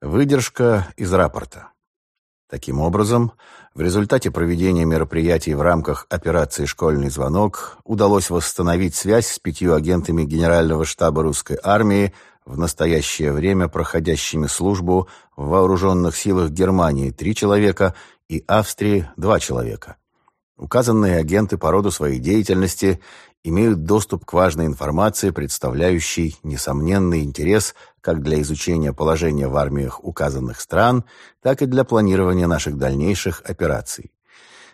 Выдержка из рапорта. Таким образом, в результате проведения мероприятий в рамках операции «Школьный звонок» удалось восстановить связь с пятью агентами Генерального штаба русской армии, в настоящее время проходящими службу в вооруженных силах Германии три человека и Австрии два человека. Указанные агенты по роду своей деятельности имеют доступ к важной информации, представляющей несомненный интерес как для изучения положения в армиях указанных стран, так и для планирования наших дальнейших операций.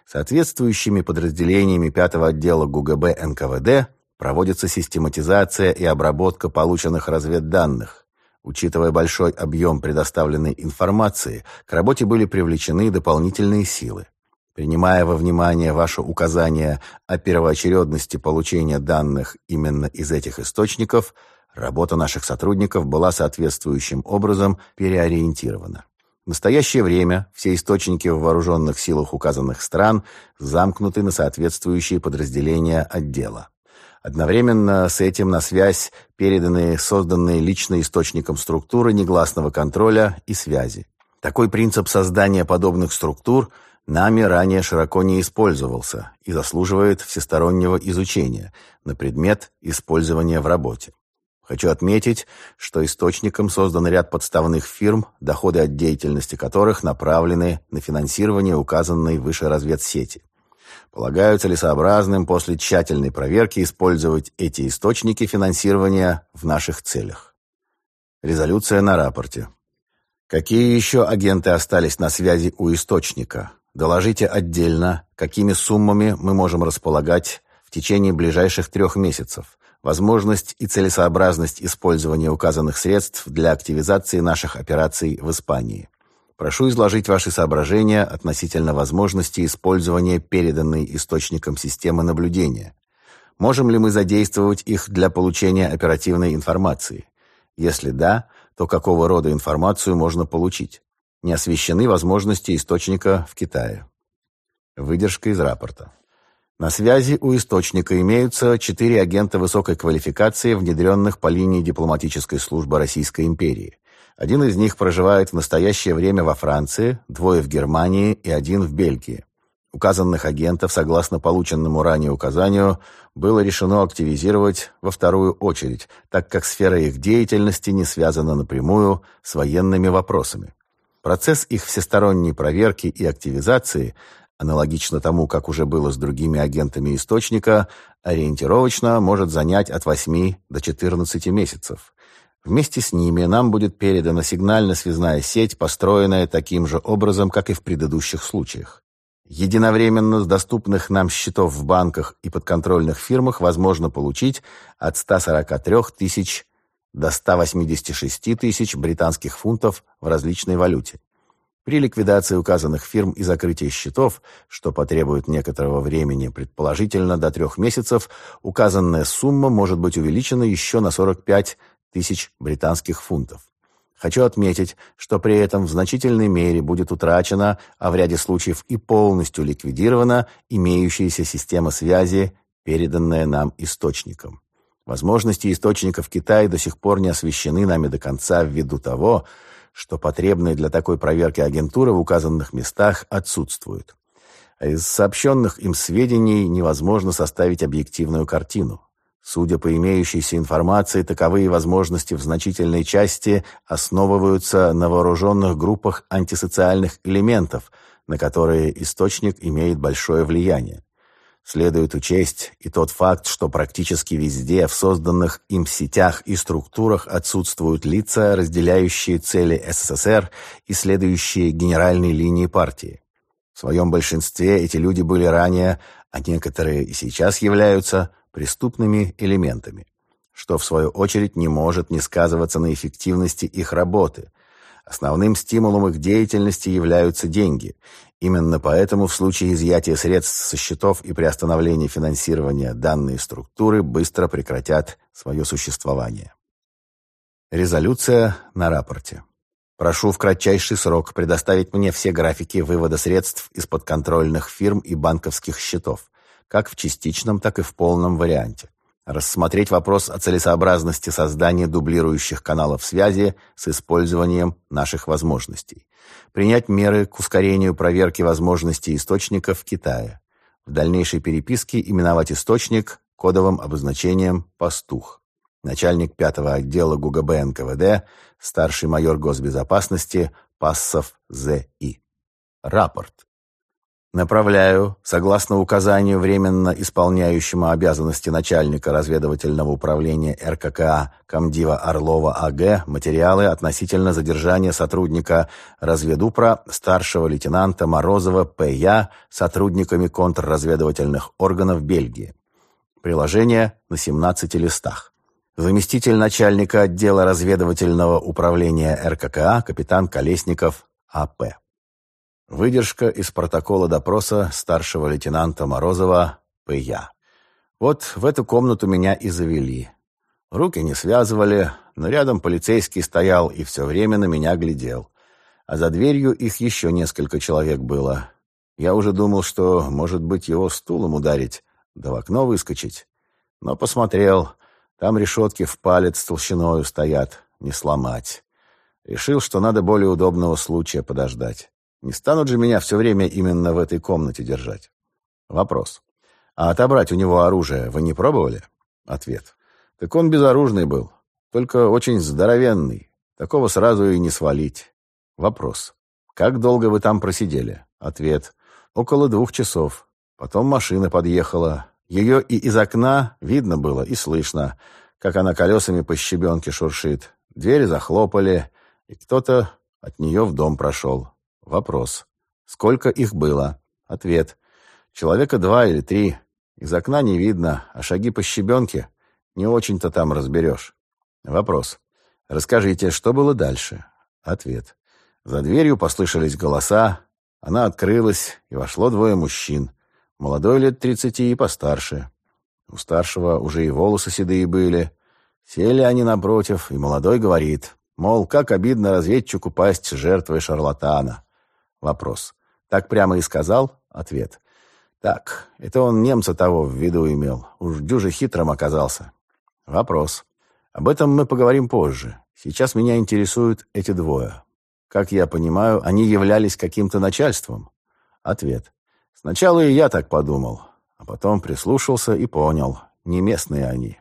Соответствующими подразделениями 5-го отдела ГУГБ НКВД проводится систематизация и обработка полученных разведданных. Учитывая большой объем предоставленной информации, к работе были привлечены дополнительные силы. Принимая во внимание ваше указание о первоочередности получения данных именно из этих источников, работа наших сотрудников была соответствующим образом переориентирована. В настоящее время все источники в вооруженных силах указанных стран замкнуты на соответствующие подразделения отдела. Одновременно с этим на связь переданы созданные лично источником структуры негласного контроля и связи. Такой принцип создания подобных структур – нами ранее широко не использовался и заслуживает всестороннего изучения на предмет использования в работе. Хочу отметить, что источником создан ряд подставных фирм, доходы от деятельности которых направлены на финансирование указанной выше разведсети. Полагаю целесообразным после тщательной проверки использовать эти источники финансирования в наших целях. Резолюция на рапорте. Какие еще агенты остались на связи у источника? Доложите отдельно, какими суммами мы можем располагать в течение ближайших трех месяцев, возможность и целесообразность использования указанных средств для активизации наших операций в Испании. Прошу изложить ваши соображения относительно возможности использования переданной источником системы наблюдения. Можем ли мы задействовать их для получения оперативной информации? Если да, то какого рода информацию можно получить? не освещены возможности источника в Китае. Выдержка из рапорта. На связи у источника имеются четыре агента высокой квалификации, внедренных по линии дипломатической службы Российской империи. Один из них проживает в настоящее время во Франции, двое в Германии и один в Бельгии. Указанных агентов, согласно полученному ранее указанию, было решено активизировать во вторую очередь, так как сфера их деятельности не связана напрямую с военными вопросами. Процесс их всесторонней проверки и активизации, аналогично тому, как уже было с другими агентами источника, ориентировочно может занять от 8 до 14 месяцев. Вместе с ними нам будет передана сигнально-связная сеть, построенная таким же образом, как и в предыдущих случаях. Единовременно с доступных нам счетов в банках и подконтрольных фирмах возможно получить от 143 тысяч до 186 тысяч британских фунтов в различной валюте. При ликвидации указанных фирм и закрытии счетов, что потребует некоторого времени, предположительно до трех месяцев, указанная сумма может быть увеличена еще на 45 тысяч британских фунтов. Хочу отметить, что при этом в значительной мере будет утрачена, а в ряде случаев и полностью ликвидирована имеющаяся система связи, переданная нам источником. Возможности источников Китая до сих пор не освещены нами до конца ввиду того, что потребные для такой проверки агентуры в указанных местах отсутствуют. А из сообщенных им сведений невозможно составить объективную картину. Судя по имеющейся информации, таковые возможности в значительной части основываются на вооруженных группах антисоциальных элементов, на которые источник имеет большое влияние. Следует учесть и тот факт, что практически везде в созданных им сетях и структурах отсутствуют лица, разделяющие цели СССР и следующие генеральной линии партии. В своем большинстве эти люди были ранее, а некоторые и сейчас являются преступными элементами, что в свою очередь не может не сказываться на эффективности их работы. Основным стимулом их деятельности являются деньги, Именно поэтому в случае изъятия средств со счетов и приостановления финансирования данные структуры быстро прекратят свое существование. Резолюция на рапорте. Прошу в кратчайший срок предоставить мне все графики вывода средств из подконтрольных фирм и банковских счетов, как в частичном, так и в полном варианте. Рассмотреть вопрос о целесообразности создания дублирующих каналов связи с использованием наших возможностей, принять меры к ускорению проверки возможностей источников в Китае, в дальнейшей переписке именовать источник кодовым обозначением «Пастух». Начальник пятого отдела ГУГБ НКВД, старший майор госбезопасности Пассов З.И. Рапорт. Направляю, согласно указанию временно исполняющему обязанности начальника разведывательного управления РККА комдива Орлова АГ, материалы относительно задержания сотрудника разведупра старшего лейтенанта Морозова П.Я. сотрудниками контрразведывательных органов Бельгии. Приложение на 17 листах. Заместитель начальника отдела разведывательного управления РККА капитан Колесников А.П. Выдержка из протокола допроса старшего лейтенанта Морозова П.Я. Вот в эту комнату меня и завели. Руки не связывали, но рядом полицейский стоял и все время на меня глядел. А за дверью их еще несколько человек было. Я уже думал, что, может быть, его стулом ударить, да в окно выскочить. Но посмотрел, там решетки в палец толщиною стоят, не сломать. Решил, что надо более удобного случая подождать. Не станут же меня все время именно в этой комнате держать. Вопрос. А отобрать у него оружие вы не пробовали? Ответ. Так он безоружный был, только очень здоровенный. Такого сразу и не свалить. Вопрос. Как долго вы там просидели? Ответ. Около двух часов. Потом машина подъехала. Ее и из окна видно было, и слышно, как она колесами по щебенке шуршит. Двери захлопали, и кто-то от нее в дом прошел. Вопрос. Сколько их было? Ответ. Человека два или три. Из окна не видно, а шаги по щебенке не очень-то там разберешь. Вопрос. Расскажите, что было дальше? Ответ. За дверью послышались голоса. Она открылась, и вошло двое мужчин. Молодой лет тридцати и постарше. У старшего уже и волосы седые были. Сели они напротив, и молодой говорит, мол, как обидно разведчику пасть жертвой шарлатана. Вопрос. Так прямо и сказал? Ответ. Так, это он немца того в виду имел. Уж дюже хитрым оказался. Вопрос. Об этом мы поговорим позже. Сейчас меня интересуют эти двое. Как я понимаю, они являлись каким-то начальством? Ответ. Сначала и я так подумал, а потом прислушался и понял. Не местные они.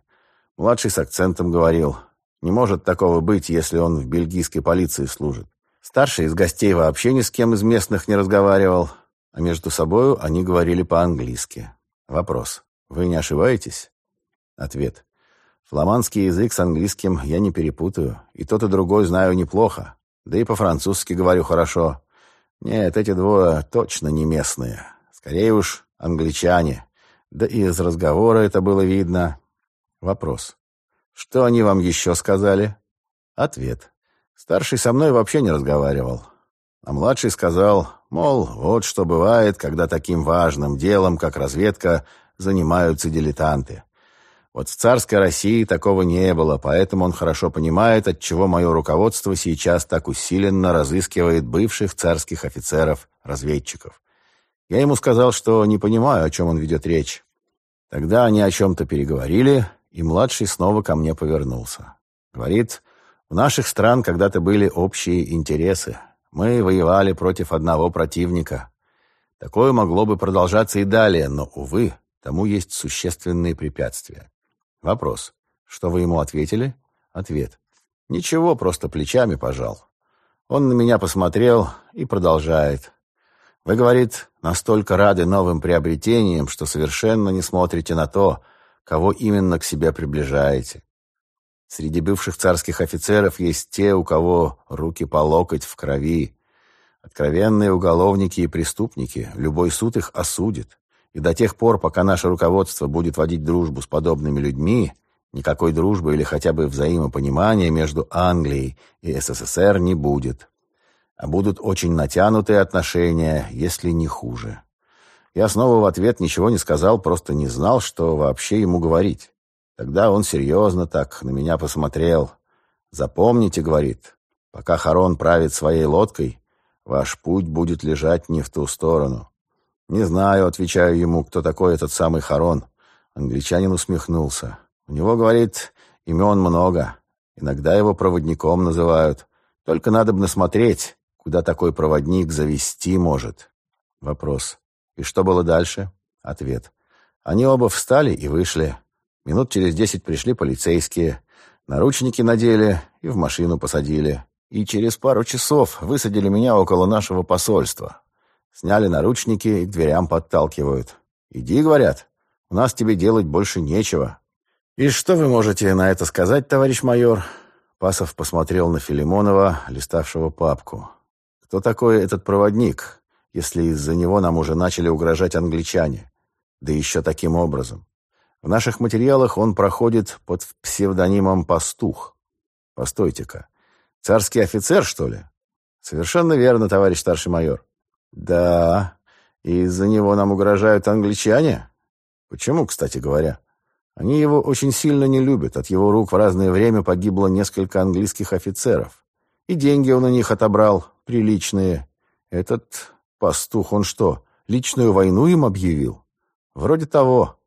Младший с акцентом говорил. Не может такого быть, если он в бельгийской полиции служит. Старший из гостей вообще ни с кем из местных не разговаривал, а между собою они говорили по-английски. Вопрос. Вы не ошибаетесь? Ответ. Фламандский язык с английским я не перепутаю, и тот и другой знаю неплохо, да и по-французски говорю хорошо. Нет, эти двое точно не местные. Скорее уж, англичане. Да и из разговора это было видно. Вопрос. Что они вам еще сказали? Ответ. Старший со мной вообще не разговаривал. А младший сказал, мол, вот что бывает, когда таким важным делом, как разведка, занимаются дилетанты. Вот в царской России такого не было, поэтому он хорошо понимает, отчего мое руководство сейчас так усиленно разыскивает бывших царских офицеров-разведчиков. Я ему сказал, что не понимаю, о чем он ведет речь. Тогда они о чем-то переговорили, и младший снова ко мне повернулся. Говорит, у наших стран когда-то были общие интересы. Мы воевали против одного противника. Такое могло бы продолжаться и далее, но, увы, тому есть существенные препятствия. Вопрос. Что вы ему ответили? Ответ. Ничего, просто плечами пожал. Он на меня посмотрел и продолжает. Вы, говорит, настолько рады новым приобретениям, что совершенно не смотрите на то, кого именно к себе приближаете. Среди бывших царских офицеров есть те, у кого руки по локоть в крови. Откровенные уголовники и преступники, любой суд их осудит. И до тех пор, пока наше руководство будет водить дружбу с подобными людьми, никакой дружбы или хотя бы взаимопонимания между Англией и СССР не будет. А будут очень натянутые отношения, если не хуже. Я снова в ответ ничего не сказал, просто не знал, что вообще ему говорить. Тогда он серьезно так на меня посмотрел. «Запомните, — говорит, — пока Харон правит своей лодкой, ваш путь будет лежать не в ту сторону». «Не знаю, — отвечаю ему, — кто такой этот самый Харон». Англичанин усмехнулся. У него, говорит, имен много. Иногда его проводником называют. Только надо бы насмотреть, куда такой проводник завести может. Вопрос. И что было дальше? Ответ. Они оба встали и вышли. Минут через десять пришли полицейские. Наручники надели и в машину посадили. И через пару часов высадили меня около нашего посольства. Сняли наручники и к дверям подталкивают. «Иди», — говорят, — «у нас тебе делать больше нечего». «И что вы можете на это сказать, товарищ майор?» Пасов посмотрел на Филимонова, листавшего папку. «Кто такой этот проводник, если из-за него нам уже начали угрожать англичане? Да еще таким образом. В наших материалах он проходит под псевдонимом «Пастух». Постойте-ка, царский офицер, что ли? Совершенно верно, товарищ старший майор. Да, и из-за него нам угрожают англичане? Почему, кстати говоря? Они его очень сильно не любят. От его рук в разное время погибло несколько английских офицеров. И деньги он у них отобрал, приличные. Этот пастух, он что, личную войну им объявил? Вроде того.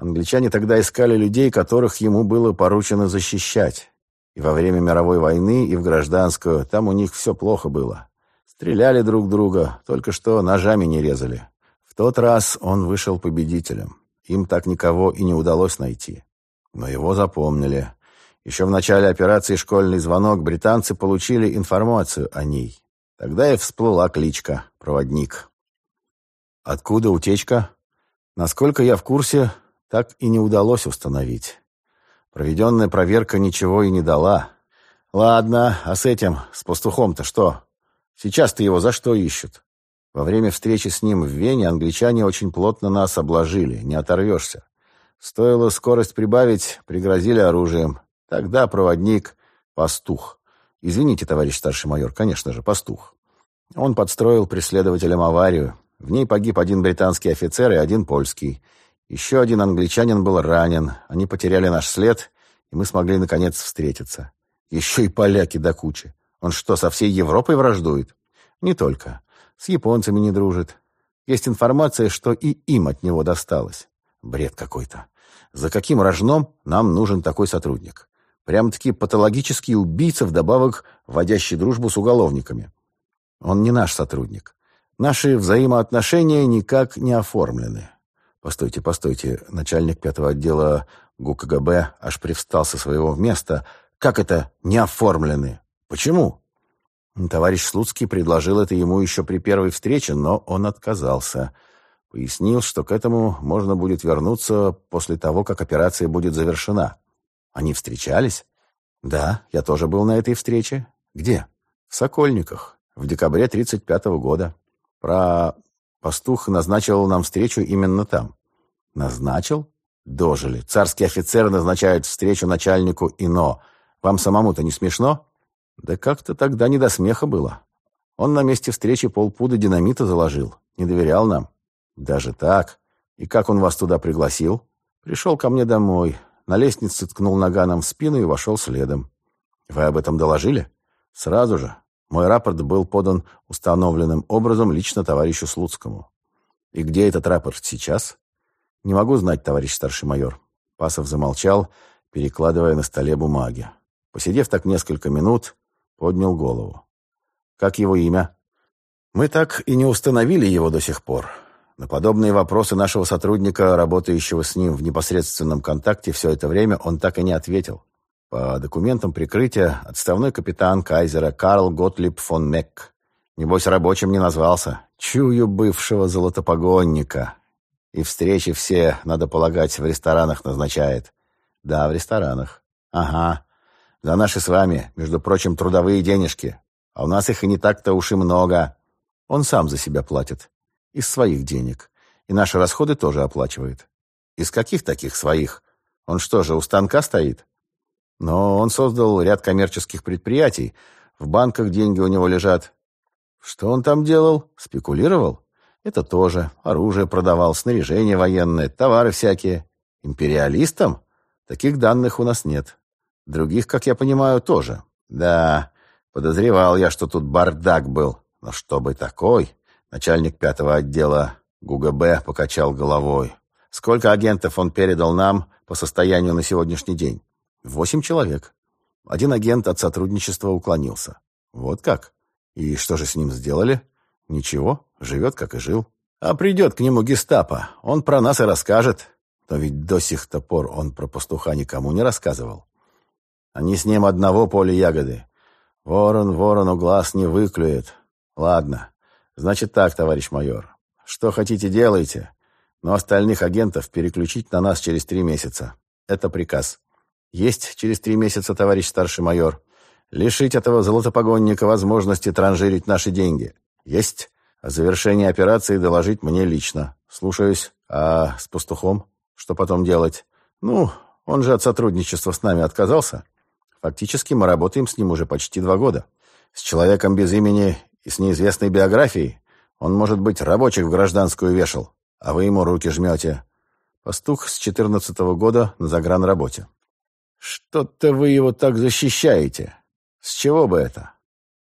Англичане тогда искали людей, которых ему было поручено защищать. И во время мировой войны, и в гражданскую, там у них все плохо было. Стреляли друг друга, только что ножами не резали. В тот раз он вышел победителем. Им так никого и не удалось найти. Но его запомнили. Еще в начале операции «Школьный звонок» британцы получили информацию о ней. Тогда и всплыла кличка «Проводник». Откуда утечка? Насколько я в курсе, так и не удалось установить. Проведенная проверка ничего и не дала. Ладно, а с этим, с пастухом-то что? Сейчас-то его за что ищут? Во время встречи с ним в Вене англичане очень плотно нас обложили, не оторвешься. Стоило скорость прибавить, пригрозили оружием. Тогда проводник — пастух. Извините, товарищ старший майор, конечно же, пастух. Он подстроил преследователям аварию. В ней погиб один британский офицер и один польский. Еще один англичанин был ранен. Они потеряли наш след, и мы смогли, наконец, встретиться. Еще и поляки до кучи. Он что, со всей Европой враждует? Не только. С японцами не дружит. Есть информация, что и им от него досталось. Бред какой-то. За каким рожном нам нужен такой сотрудник? Прям-таки патологический убийца, вдобавок водящий дружбу с уголовниками. Он не наш сотрудник. Наши взаимоотношения никак не оформлены. Постойте, постойте. Начальник пятого отдела ГУКГБ аж привстал со своего места. Как это не оформлены? Почему? Товарищ Слуцкий предложил это ему еще при первой встрече, но он отказался. Пояснил, что к этому можно будет вернуться после того, как операция будет завершена. Они встречались? Да, я тоже был на этой встрече. Где? В Сокольниках, в декабре 35 -го года. Про пастух назначил нам встречу именно там. Назначил? Дожили. Царский офицер назначает встречу начальнику ИНО. Вам самому-то не смешно? Да как-то тогда не до смеха было. Он на месте встречи полпуда динамита заложил. Не доверял нам. Даже так? И как он вас туда пригласил? Пришел ко мне домой. На лестнице ткнул наганом в спину и вошел следом. Вы об этом доложили? Сразу же. Мой рапорт был подан установленным образом лично товарищу Слуцкому. И где этот рапорт сейчас? Не могу знать, товарищ старший майор. Пасов замолчал, перекладывая на столе бумаги. Посидев так несколько минут, поднял голову. «Как его имя?» «Мы так и не установили его до сих пор. На подобные вопросы нашего сотрудника, работающего с ним в непосредственном контакте все это время, он так и не ответил. По документам прикрытия отставной капитан Кайзера Карл Готлиб фон Мекк. Небось, рабочим не назвался. Чую бывшего золотопогонника. И встречи все, надо полагать, в ресторанах назначает. Да, в ресторанах. Ага. За наши с вами, между прочим, трудовые денежки. А у нас их и не так-то уж и много. Он сам за себя платит. Из своих денег. И наши расходы тоже оплачивает. Из каких таких своих? Он что же, у станка стоит? Но он создал ряд коммерческих предприятий. В банках деньги у него лежат. Что он там делал? Спекулировал? Это тоже. Оружие продавал, снаряжение военное, товары всякие. Империалистам? Таких данных у нас нет. Других, как я понимаю, тоже. Да, подозревал я, что тут бардак был. Но чтобы такой... Начальник пятого отдела ГУГБ покачал головой. Сколько агентов он передал нам, по состоянию на сегодняшний день? Восемь человек. Один агент от сотрудничества уклонился. Вот как? И что же с ним сделали? Ничего, живет, как и жил. А придет к нему гестапо, он про нас и расскажет. Но ведь до сих-то пор он про пастуха никому не рассказывал. Они с ним одного поля ягоды. Ворон ворону глаз не выклюет. Ладно, значит так, товарищ майор. Что хотите, делайте. Но остальных агентов переключить на нас через три месяца. Это приказ. Есть через три месяца, товарищ старший майор. Лишить этого золотопогонника возможности транжирить наши деньги. Есть. О завершении операции доложить мне лично. Слушаюсь. А с пастухом? Что потом делать? Ну, он же от сотрудничества с нами отказался. Фактически мы работаем с ним уже почти два года. С человеком без имени и с неизвестной биографией он, может быть, рабочих в гражданскую вешал, а вы ему руки жмете. Пастух с четырнадцатого года на загранработе. Что-то вы его так защищаете. С чего бы это?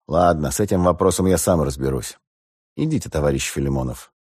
Ладно, с этим вопросом я сам разберусь. Идите, товарищ Филимонов.